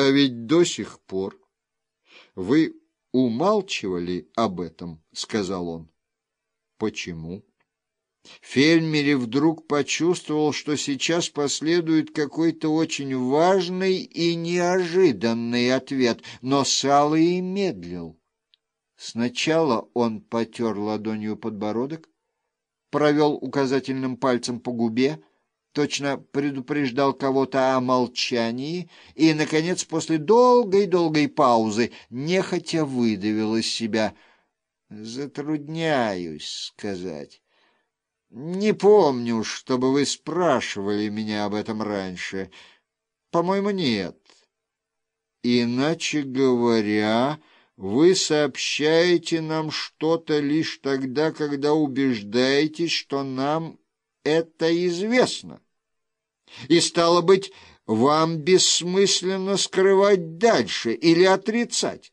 А ведь до сих пор вы умалчивали об этом, — сказал он. Почему? Фельмери вдруг почувствовал, что сейчас последует какой-то очень важный и неожиданный ответ, но Салый медлил. Сначала он потер ладонью подбородок, провел указательным пальцем по губе, точно предупреждал кого-то о молчании и, наконец, после долгой-долгой паузы, нехотя выдавил из себя «Затрудняюсь сказать». «Не помню, чтобы вы спрашивали меня об этом раньше. По-моему, нет. Иначе говоря, вы сообщаете нам что-то лишь тогда, когда убеждаетесь, что нам это известно. И, стало быть, вам бессмысленно скрывать дальше или отрицать.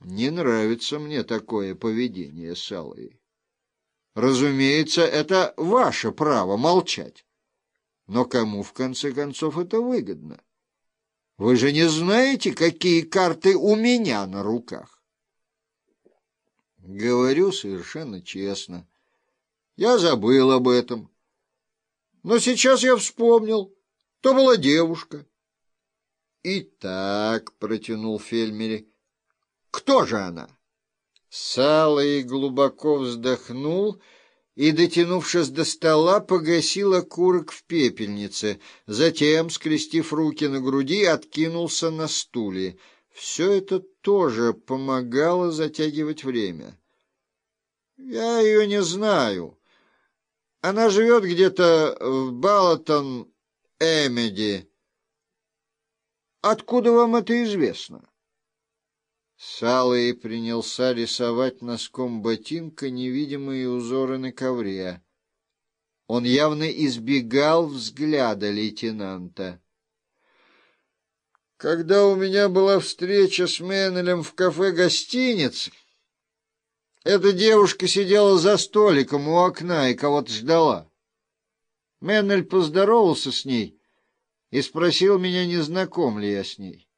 Не нравится мне такое поведение, Салой. Разумеется, это ваше право молчать. Но кому, в конце концов, это выгодно? Вы же не знаете, какие карты у меня на руках. Говорю совершенно честно. Я забыл об этом. Но сейчас я вспомнил. То была девушка. «Итак», — протянул Фельмери, — «кто же она?» Салый глубоко вздохнул и, дотянувшись до стола, погасил окурок в пепельнице. Затем, скрестив руки на груди, откинулся на стуле. Все это тоже помогало затягивать время. «Я ее не знаю. Она живет где-то в Балатон-Эмеди. Откуда вам это известно?» Салый принялся рисовать носком ботинка невидимые узоры на ковре. Он явно избегал взгляда лейтенанта. Когда у меня была встреча с Меннелем в кафе гостиницы, эта девушка сидела за столиком у окна и кого-то ждала. Меннель поздоровался с ней и спросил меня, не знаком ли я с ней.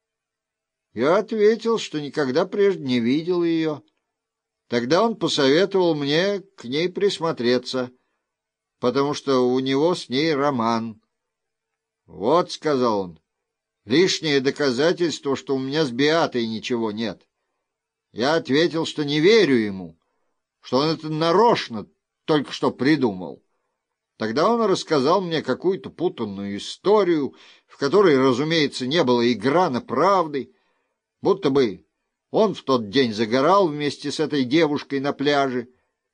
Я ответил, что никогда прежде не видел ее. Тогда он посоветовал мне к ней присмотреться, потому что у него с ней роман. «Вот», — сказал он, — «лишнее доказательство, что у меня с Беатой ничего нет». Я ответил, что не верю ему, что он это нарочно только что придумал. Тогда он рассказал мне какую-то путанную историю, в которой, разумеется, не было игра на правды, Будто бы он в тот день загорал вместе с этой девушкой на пляже,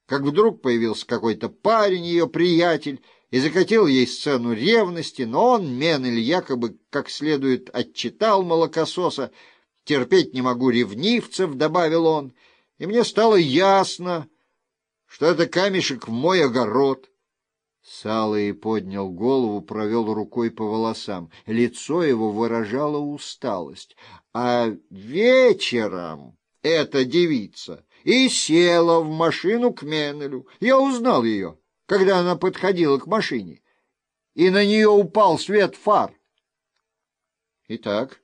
как вдруг появился какой-то парень, ее приятель, и закатил ей сцену ревности, но он, Менель, якобы как следует отчитал молокососа. «Терпеть не могу ревнивцев», — добавил он, и мне стало ясно, что это камешек в мой огород. Салый поднял голову, провел рукой по волосам. Лицо его выражало усталость. А вечером эта девица и села в машину к Меннелю. Я узнал ее, когда она подходила к машине, и на нее упал свет фар. Итак,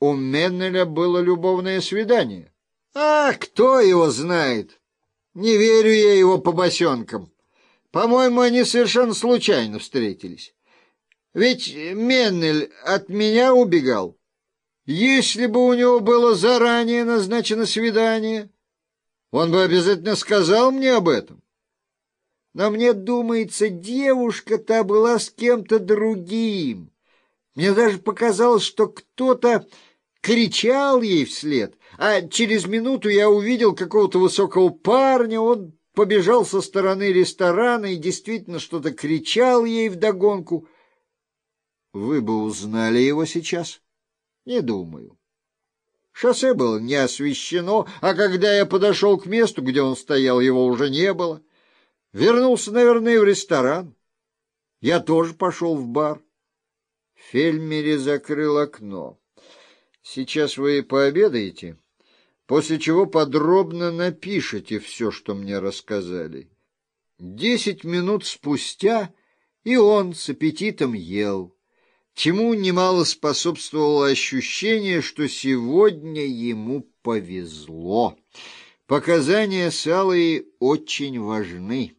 у Меннеля было любовное свидание. А кто его знает? Не верю я его побосенкам. По-моему, они совершенно случайно встретились. Ведь Меннель от меня убегал. Если бы у него было заранее назначено свидание, он бы обязательно сказал мне об этом. Но мне думается, девушка-то была с кем-то другим. Мне даже показалось, что кто-то кричал ей вслед, а через минуту я увидел какого-то высокого парня, он побежал со стороны ресторана и действительно что-то кричал ей вдогонку. Вы бы узнали его сейчас? — не думаю. Шоссе было не освещено, а когда я подошел к месту, где он стоял, его уже не было. Вернулся, наверное, в ресторан. Я тоже пошел в бар. Фельмери закрыл окно. Сейчас вы пообедаете, после чего подробно напишите все, что мне рассказали. Десять минут спустя и он с аппетитом ел. чему немало способствовало ощущение, что сегодня ему повезло. Показания Салой очень важны.